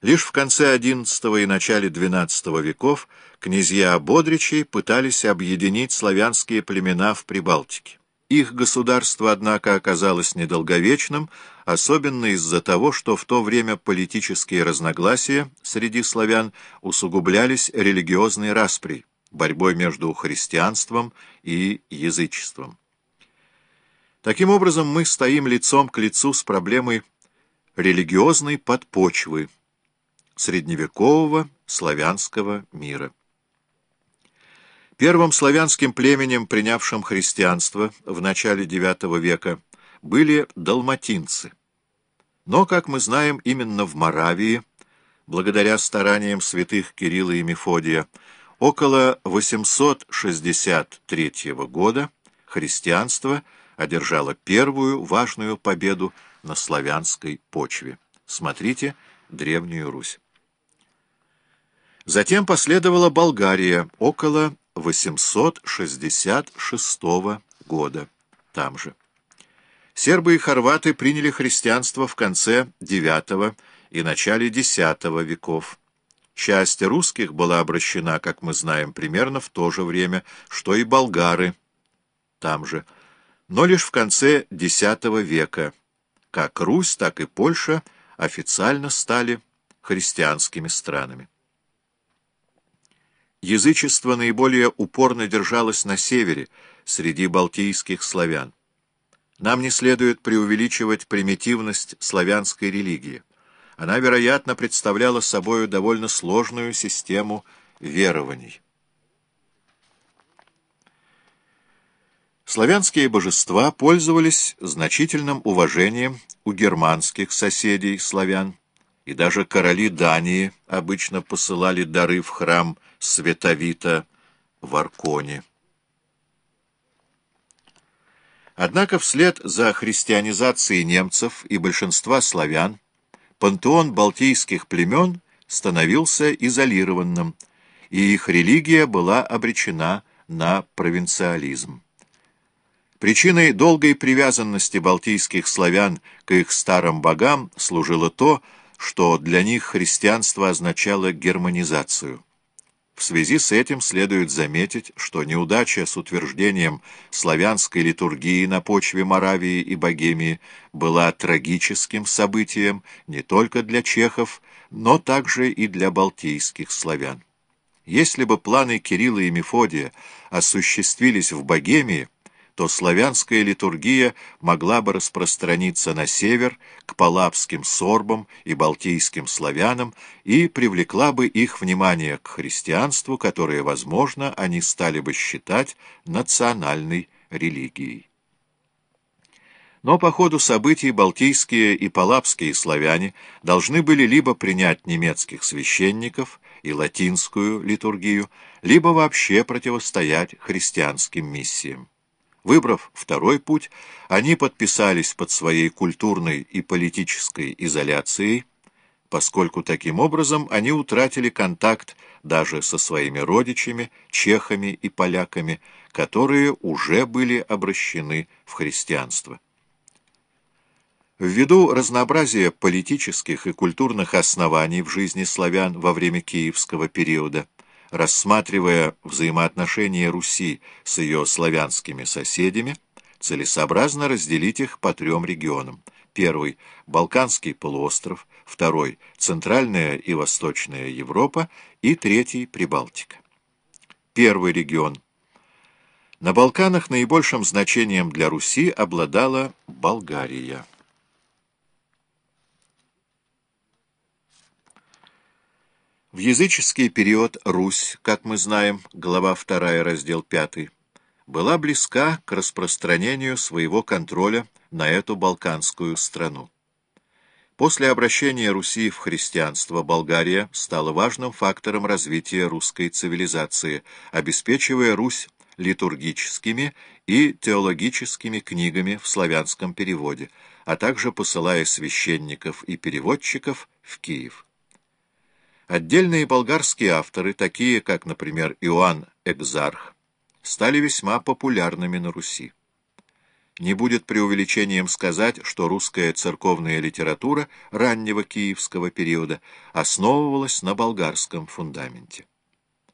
Лишь в конце XI и начале XII веков князья Бодричи пытались объединить славянские племена в Прибалтике. Их государство, однако, оказалось недолговечным, особенно из-за того, что в то время политические разногласия среди славян усугублялись религиозной распри, борьбой между христианством и язычеством. Таким образом, мы стоим лицом к лицу с проблемой религиозной подпочвы средневекового славянского мира. Первым славянским племенем, принявшим христианство в начале IX века, были далматинцы. Но, как мы знаем, именно в Моравии, благодаря стараниям святых Кирилла и Мефодия, около 863 года христианство одержало первую важную победу на славянской почве. Смотрите «Древнюю Русь». Затем последовала Болгария около 866 года, там же. Сербы и хорваты приняли христианство в конце IX и начале X веков. Часть русских была обращена, как мы знаем, примерно в то же время, что и болгары, там же, но лишь в конце X века. Как Русь, так и Польша официально стали христианскими странами. Язычество наиболее упорно держалось на севере, среди балтийских славян. Нам не следует преувеличивать примитивность славянской религии. Она, вероятно, представляла собой довольно сложную систему верований. Славянские божества пользовались значительным уважением у германских соседей славян, и даже короли Дании обычно посылали дары в храм Световита в Арконе. Однако вслед за христианизацией немцев и большинства славян пантеон балтийских племен становился изолированным, и их религия была обречена на провинциализм. Причиной долгой привязанности балтийских славян к их старым богам служило то, что для них христианство означало германизацию. В связи с этим следует заметить, что неудача с утверждением славянской литургии на почве Моравии и Богемии была трагическим событием не только для чехов, но также и для балтийских славян. Если бы планы Кирилла и Мефодия осуществились в Богемии, то славянская литургия могла бы распространиться на север, к палапским сорбам и балтийским славянам, и привлекла бы их внимание к христианству, которое, возможно, они стали бы считать национальной религией. Но по ходу событий балтийские и палапские славяне должны были либо принять немецких священников и латинскую литургию, либо вообще противостоять христианским миссиям. Выбрав второй путь, они подписались под своей культурной и политической изоляцией, поскольку таким образом они утратили контакт даже со своими родичами, чехами и поляками, которые уже были обращены в христианство. Ввиду разнообразия политических и культурных оснований в жизни славян во время киевского периода, рассматривая взаимоотношения Руси с ее славянскими соседями, целесообразно разделить их по трем регионам. Первый – Балканский полуостров, второй – Центральная и Восточная Европа и третий – Прибалтика. Первый регион. На Балканах наибольшим значением для Руси обладала Болгария. В языческий период Русь, как мы знаем, глава 2, раздел 5, была близка к распространению своего контроля на эту балканскую страну. После обращения Руси в христианство Болгария стала важным фактором развития русской цивилизации, обеспечивая Русь литургическими и теологическими книгами в славянском переводе, а также посылая священников и переводчиков в Киев. Отдельные болгарские авторы, такие как, например, Иоанн Экзарх, стали весьма популярными на Руси. Не будет преувеличением сказать, что русская церковная литература раннего киевского периода основывалась на болгарском фундаменте.